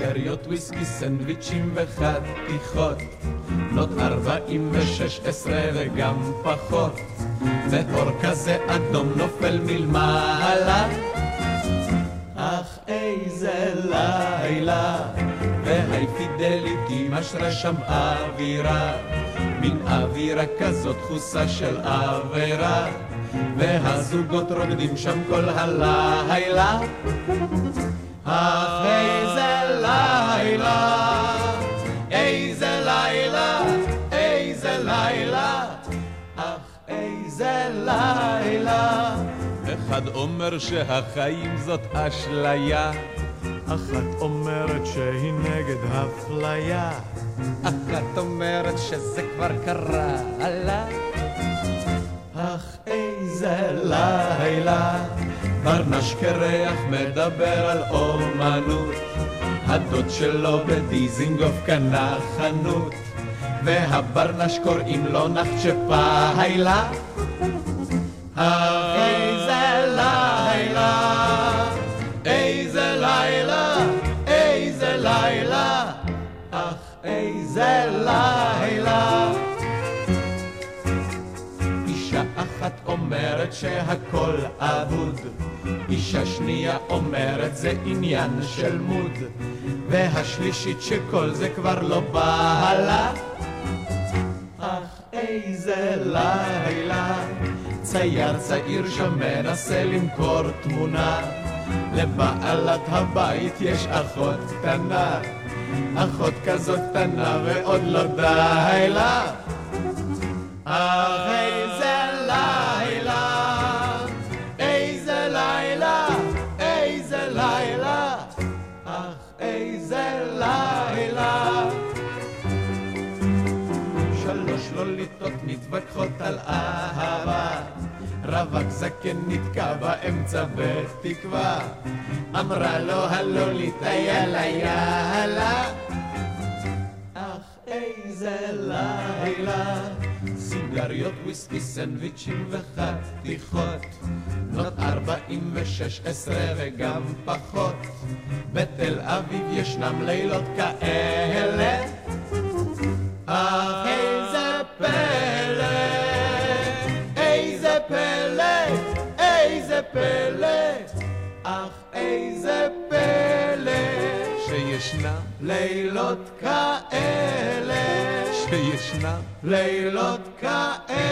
סיגריות, וויסקי, סנדוויצ'ים וחתיכות. בנות ארבעים ושש עשרה וגם פחות, ואור כזה אדום נופל מלמעלה. אך איזה לילה, והי פידליטי משרה שם אווירה, מין אווירה כזאת דחוסה של עבירה, והזוגות רוקדים שם כל הלילה. אך איזה לילה. אחד אומר שהחיים זאת אשליה, אחת אומרת שהיא נגד אפליה, אחת אומרת שזה כבר קרה לה. אך איזה לילה, ברנש קרח מדבר על אומנות, הדוד שלו בדיזינגוף קנה חנות, והברנש קוראים לו נחצ'פיילה. אומרת שהכל אבוד, אישה שנייה אומרת זה עניין של מוד, והשלישית שכל זה כבר לא בא לה. אך איזה לילה, צייר צעיר שם מנסה למכור תמונה. לבעלת הבית יש אחות קטנה, אחות כזאת קטנה ועוד לא די לה. על אהבה, רווק זקן נתקע באמצע בתקווה, אמרה לו הלוליטה יאללה יאללה. אך איזה לילה, סיגריות, וויסקי, סנדוויצ'ים וחתיכות, בנות ארבעים ושש עשרה וגם פחות, בתל אביב ישנם לילות כאלה. אך פלא, אך איזה פלא, שישנם לילות כאלה, שישנם לילות כאלה.